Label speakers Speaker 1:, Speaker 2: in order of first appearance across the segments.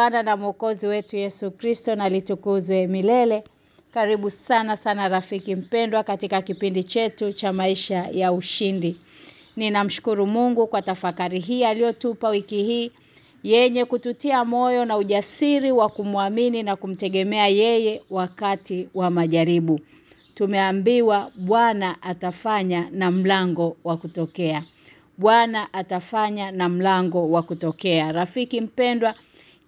Speaker 1: Bwana na Mwokozi wetu Yesu Kristo na litukuzwe milele. Karibu sana sana rafiki mpendwa katika kipindi chetu cha maisha ya ushindi. Ninamshukuru Mungu kwa tafakari hii aliyotupa wiki hii yenye kututia moyo na ujasiri wa kumwamini na kumtegemea yeye wakati wa majaribu. Tumeambiwa Bwana atafanya na mlango wa kutokea. Bwana atafanya na mlango wa kutokea. Rafiki mpendwa,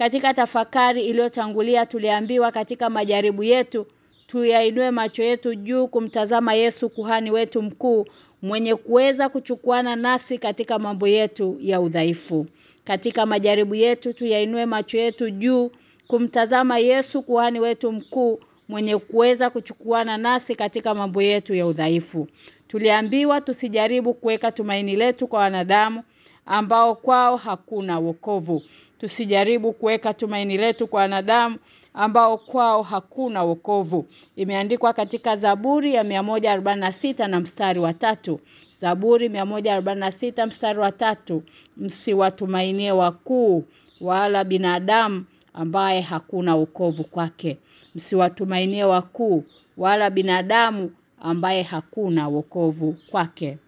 Speaker 1: katika tafakari iliyotangulia tuliambiwa katika majaribu yetu tuyainue macho yetu juu kumtazama Yesu kuhani wetu mkuu mwenye kuweza kuchukuana nasi katika mambo yetu ya udhaifu. Katika majaribu yetu tuyainue macho yetu juu kumtazama Yesu kuhani wetu mkuu mwenye kuweza kuchukuana nasi katika mambo yetu ya udhaifu. Tuliambiwa tusijaribu kuweka tumaini letu kwa wanadamu ambao kwao hakuna wokovu. Tusijaribu kuweka tumaini letu kwa wanadamu ambao kwao hakuna wokovu. Imeandikwa katika Zaburi ya 146 na mstari wa tatu. Zaburi 146 mstari wa tatu. Msiwatumainie wakuu wala binadamu ambaye hakuna wokovu kwake. Msiwatumainie wakuu wala binadamu ambaye hakuna wokovu kwake.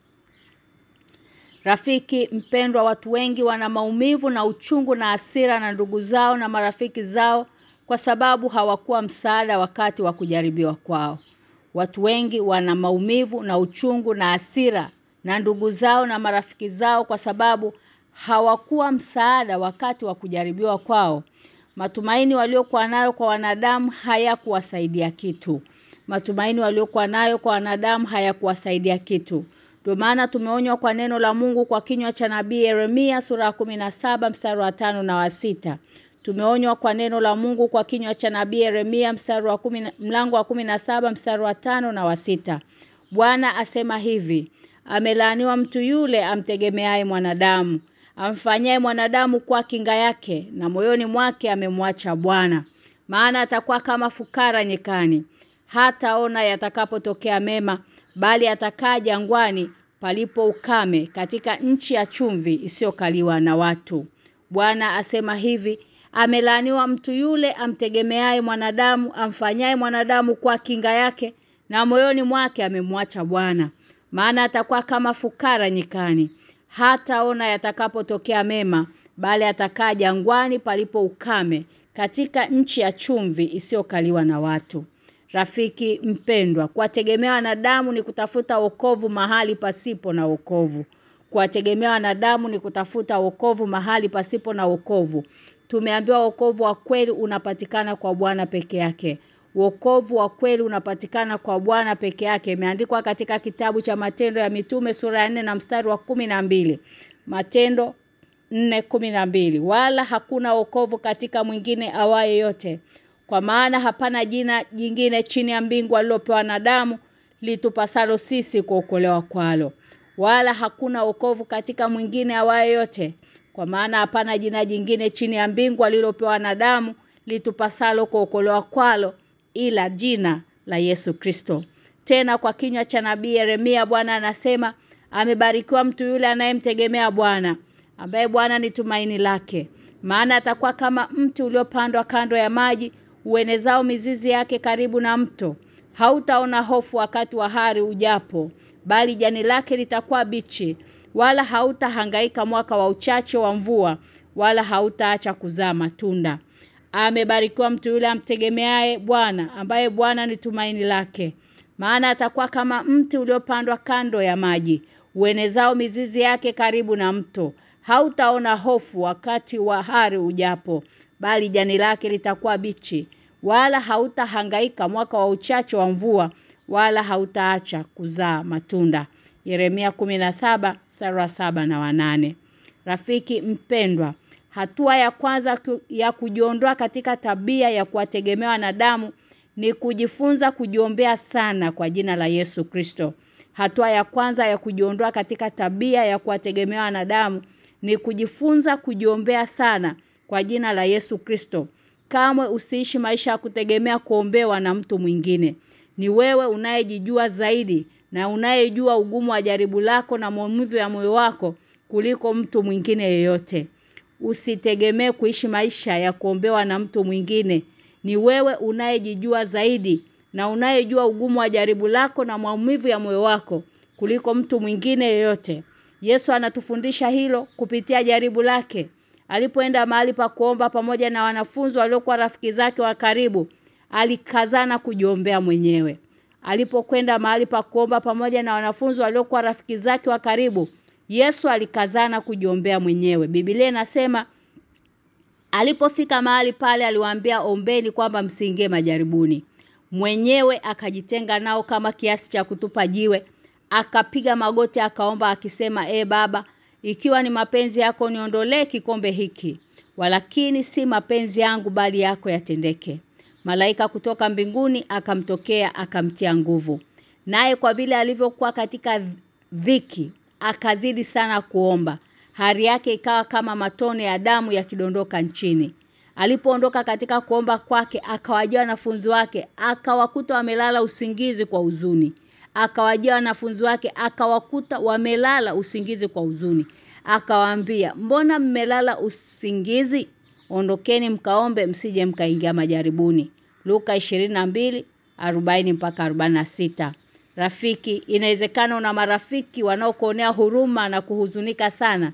Speaker 1: Rafiki mpendwa watu wengi wana maumivu na uchungu na asira na ndugu zao na marafiki zao kwa sababu hawakuwa msaada wakati wa kujaribiwa kwao. Watu wengi wana maumivu na uchungu na asira na ndugu zao na marafiki zao kwa sababu hawakuwa msaada wakati wa kujaribiwa kwao. Matumaini waliokuwa nayo kwa wanadamu hayakuwasaidia kitu. Matumaini waliokuwa nayo kwa wanadamu hayakuwasaidia kitu. Ndio maana tumeonywa kwa neno la Mungu kwa kinywa cha nabii Yeremia sura ya 17 mstari wa tano na wa 6. Tumeonywa kwa neno la Mungu kwa kinywa cha nabii Yeremia mstari wa 10 mlango wa 17 mstari wa tano na wa. Bwana asema hivi: Amelaaniwa mtu yule amtegemeaye mwanadamu, amfanyaye mwanadamu kwa kinga yake na moyoni mwake amemwacha Bwana. Maana atakuwa kama fukara nyikani, hataona yatakapotokea mema, bali atakaa jangwani palipo ukame katika nchi ya chumvi isiyokaliwa na watu. Bwana asema hivi, amelaaniwa mtu yule amtegemeaye mwanadamu, amfanyaye mwanadamu kwa kinga yake na moyoni mwake amemwacha Bwana. Maana atakuwa kama fukara nyikani, hataona yatakapotokea mema, bali atakaa jangwani palipo ukame katika nchi ya chumvi isiyokaliwa na watu. Rafiki mpendwa, kuwategemea wanadamu ni kutafuta wokovu mahali pasipo na wokovu. Kuwategemea wanadamu ni kutafuta wokovu mahali pasipo na wokovu. Tumeambiwa wokovu wa kweli unapatikana kwa Bwana peke yake. Wokovu wa kweli unapatikana kwa Bwana peke yake. Imeandikwa katika kitabu cha Matendo ya Mitume sura ya 4 na mstari wa kumi na mbili Matendo 4:12 Wala hakuna wokovu katika mwingine awaye yote. Kwa maana hapana jina jingine chini ya mbingu alilopewa wanadamu litupasalo sisi kuokolewa kwalo. Wala hakuna wokovu katika mwingine awaye yote. Kwa maana hapana jina jingine chini ya mbingu alilopewa wanadamu litupasalo kuokolewa kwalo ila jina la Yesu Kristo. Tena kwa kinywa cha nabii Yeremia Bwana anasema amebarikiwa mtu yule anayemtegemea Bwana ambaye Bwana ni tumaini lake. Maana atakuwa kama mtu uliopandwa kando ya maji uenezao mizizi yake karibu na mto. Hautaona hofu wakati wa hari ujapo, bali jani lake litakuwa bichi, wala hautahangaika mwaka wa uchache wa mvua, wala hautaacha kuzaa matunda. Amebarikiwa mtu yule amtegemeaye Bwana, ambaye Bwana ni tumaini lake. Maana atakuwa kama mti uliopandwa kando ya maji, uenezao mizizi yake karibu na mto. Hautaona hofu wakati wa hari ujapo, bali jani lake litakuwa bichi, wala hautahangaika mwaka wa uchache wa mvua, wala hautaacha kuzaa matunda. Yeremia 17 sura saba na wanane. Rafiki mpendwa, hatua ya kwanza ya kujiondoa katika tabia ya kuwategemea wanadamu ni kujifunza kujiombea sana kwa jina la Yesu Kristo. Hatua ya kwanza ya kujiondoa katika tabia ya kuwategemea wanadamu ni kujifunza kujiombea sana kwa jina la Yesu Kristo. Kamwe usiishi maisha ya kutegemea kuombewa na mtu mwingine. Ni wewe unayejijua zaidi na unayejua ugumu wa jaribu lako na maumivu ya moyo wako kuliko mtu mwingine yeyote. usitegemee kuishi maisha ya kuombewa na mtu mwingine. Ni wewe unayejijua zaidi na unayejua ugumu wa jaribu lako na maumivu ya moyo wako kuliko mtu mwingine yeyote. Yesu anatufundisha hilo kupitia jaribu lake. Alipoenda mahali pa kuomba pamoja na wanafunzi waliokuwa rafiki zake wa karibu, alikazana kujiombea mwenyewe. Alipokwenda mahali pa kuomba pamoja na wanafunzi waliokuwa rafiki zake wa karibu, Yesu alikazana kujiombea mwenyewe. Biblia inasema alipofika mahali pale aliwaambia ombeni kwamba msiingie majaribuni. Mwenyewe akajitenga nao kama kiasi cha kutupa jiwe, akapiga magoti akaomba akisema e baba ikiwa ni mapenzi yako niondolee kikombe hiki walakini si mapenzi yangu bali yako yatendeke. Malaika kutoka mbinguni akamtokea akamtia nguvu. Naye kwa vile alivyokuwa katika dhiki akazidi sana kuomba. Hari yake ikawa kama matone ya damu yakidondoka nchini. Alipoondoka katika kuomba kwake akawajia wanafunzi wake akawakuta wamelala usingizi kwa huzuni akawajia wanafunzi wake akawakuta wamelala usingizi kwa huzuni. Akawaambia mbona mmelala usingizi? Ondokeni mkaombe msije mkaingia majaribuni. Luka 22:40 mpaka 46 Rafiki inawezekana una marafiki wanaokuonea huruma na kuhuzunika sana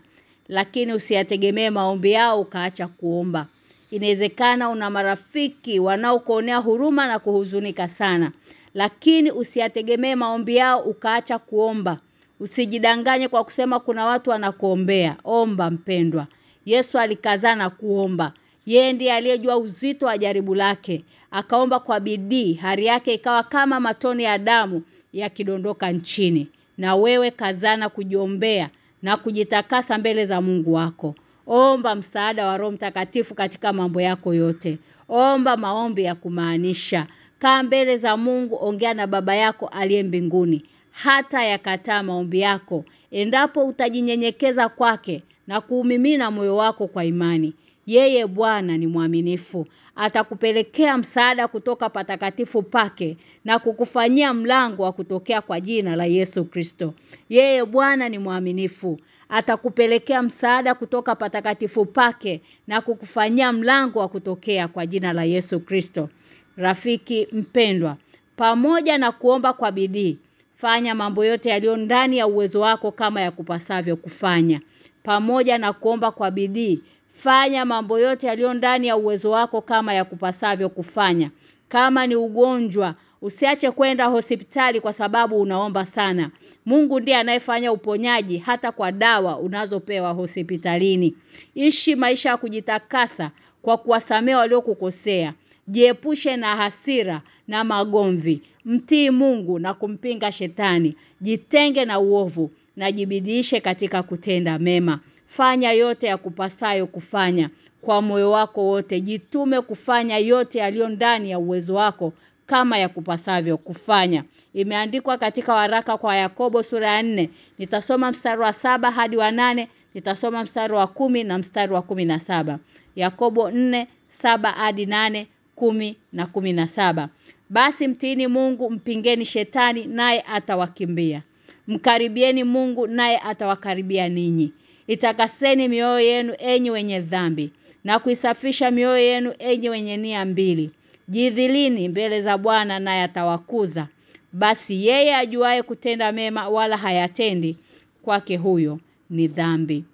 Speaker 1: lakini usiyategemee maombi yao ukaacha kuomba. Inawezekana una marafiki wanaokuonea huruma na kuhuzunika sana lakini usiyategemee maombi yao ukaacha kuomba. Usijidanganye kwa kusema kuna watu wanakuombea. Omba mpendwa. Yesu alikazana kuomba. Yeye ndiye aliyejua uzito wa jaribu lake. Akaomba kwa bidii, hali yake ikawa kama matone ya damu yakidondoka nchini. Na wewe kazana kujiombea na kujitakasa mbele za Mungu wako. Omba msaada wa Roho Mtakatifu katika mambo yako yote. Omba maombi ya kumaanisha. Kaa mbele za Mungu ongea na baba yako aliye mbinguni. Hata yakataa maombi yako. Endapo utajinyenyekeza kwake na kuumimina moyo wako kwa imani. Yeye Bwana ni mwaminifu. Atakupelekea msaada kutoka patakatifu pake na kukufanyia mlango wa kutokea kwa jina la Yesu Kristo. Yeye Bwana ni mwaminifu. Atakupelekea msaada kutoka patakatifu pake na kukufanyia mlango wa kutokea kwa jina la Yesu Kristo. Rafiki mpendwa, pamoja na kuomba kwa bidii, fanya mambo yote yaliyo ndani ya uwezo wako kama ya kupasavyo kufanya. Pamoja na kuomba kwa bidii, fanya mambo yote yaliyo ndani ya uwezo wako kama ya kupasavyo kufanya. Kama ni ugonjwa, usiache kwenda hospitali kwa sababu unaomba sana. Mungu ndiye anayefanya uponyaji hata kwa dawa unazopewa hospitalini. Ishi maisha ya kujitakasa kwa kuwasamea waliokukosea. Jiepushe na hasira na magomvi. Mtii Mungu na kumpinga shetani. Jitenge na uovu na jibidiishe katika kutenda mema. Fanya yote ya kupasayo kufanya kwa moyo wako wote. Jitume kufanya yote yaliyo ndani ya uwezo wako kama ya kupasavyo kufanya. Imeandikwa katika waraka kwa Yakobo sura ya nne Nitasoma mstari wa saba hadi wa nane nitasoma mstari wa kumi na mstari wa kumi na saba Yakobo 4 saba hadi nane kumi na kumi na saba Basi mtini Mungu mpingeni shetani naye atawakimbia. Mkaribieni Mungu naye atawakaribia ninyi. Itakaseni mioyo yenu enyi wenye dhambi na kuisafisha mioyo yenu enyi wenye nia mbili. Jidhilini mbele za Bwana naye atawakuza. Basi yeye ajuaye kutenda mema wala hayatendi kwake huyo ni dhambi.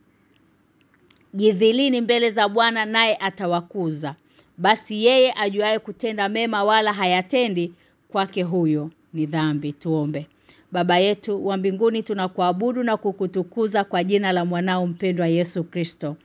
Speaker 1: Jidhilini mbele za Bwana naye atawakuza. Basi yeye ajuaye kutenda mema wala hayatendi kwake huyo ni dhambi. Tuombe. Baba yetu wa mbinguni tunakuabudu na kukutukuza kwa jina la mwanao mpendwa Yesu Kristo.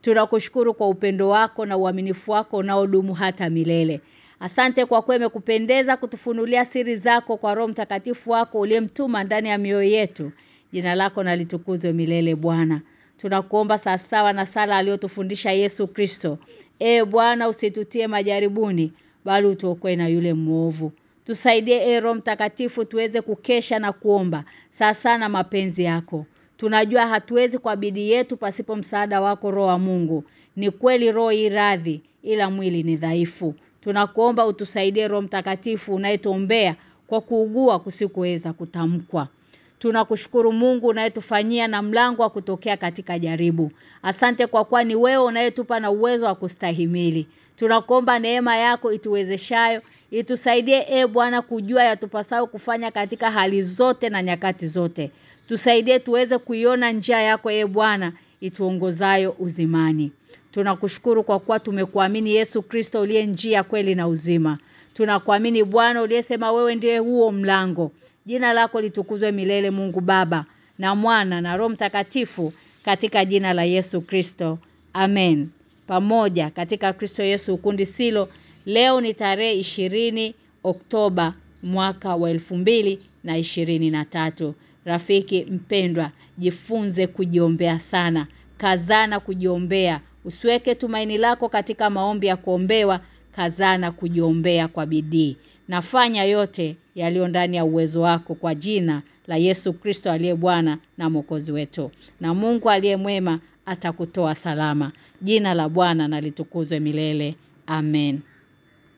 Speaker 1: Tunakushukuru kwa upendo wako na uaminifu wako unaodumu hata milele. Asante kwa kuwa kupendeza kutufunulia siri zako kwa Roho Mtakatifu wako uliyemtuma ndani ya mioyo yetu. Jina lako nalitukuzwe milele Bwana. Tunakuomba sawasawa na sala aliyotufundisha Yesu Kristo. E Bwana usitutie majaribuni bali utuokoe na yule mwovu. Tusaidie e Roho Mtakatifu tuweze kukesha na kuomba sasa na mapenzi yako. Tunajua hatuwezi kwa bidii yetu pasipo msaada wako Roho wa Mungu. Ni kweli roho iradhi ila mwili ni dhaifu. Tunakuomba utusaidie Roho Mtakatifu unayetuombea kwa kuugua kusikuweza kutamkwa. Tunakushukuru Mungu unayetufanyia na mlango wa kutokea katika jaribu. Asante kwa kuwa ni wewe unayetupa na uwezo wa kustahimili. Tunakuomba neema yako ituwezeshayo, itusaidie e Bwana kujua yatupasao kufanya katika hali zote na nyakati zote. Tusaidie tuweze kuiona njia yako e Bwana ituongozayo uzimani. Tunakushukuru kwa kuwa tumekuamini Yesu Kristo uliye njia kweli na uzima. Tunakuamini Bwana uliyesema wewe ndiye huo mlango. Jina lako litukuzwe milele Mungu Baba na Mwana na Roho Mtakatifu katika jina la Yesu Kristo. Amen. Pamoja katika Kristo Yesu ukundi silo leo ni tarehe 20 Oktoba mwaka wa elfu mbili na ishirini na tatu Rafiki mpendwa, jifunze kujiombea sana. Kazana kujiombea. Usiweke tumaini lako katika maombi ya kuombewa, kazana kujiombea kwa bidii. Nafanya yote yaliyo ndani ya uwezo wako kwa jina la Yesu Kristo aliye Bwana na Mwokozi wetu. Na Mungu aliye mwema atakutoa salama. Jina la Bwana na litukuzwe milele. Amen.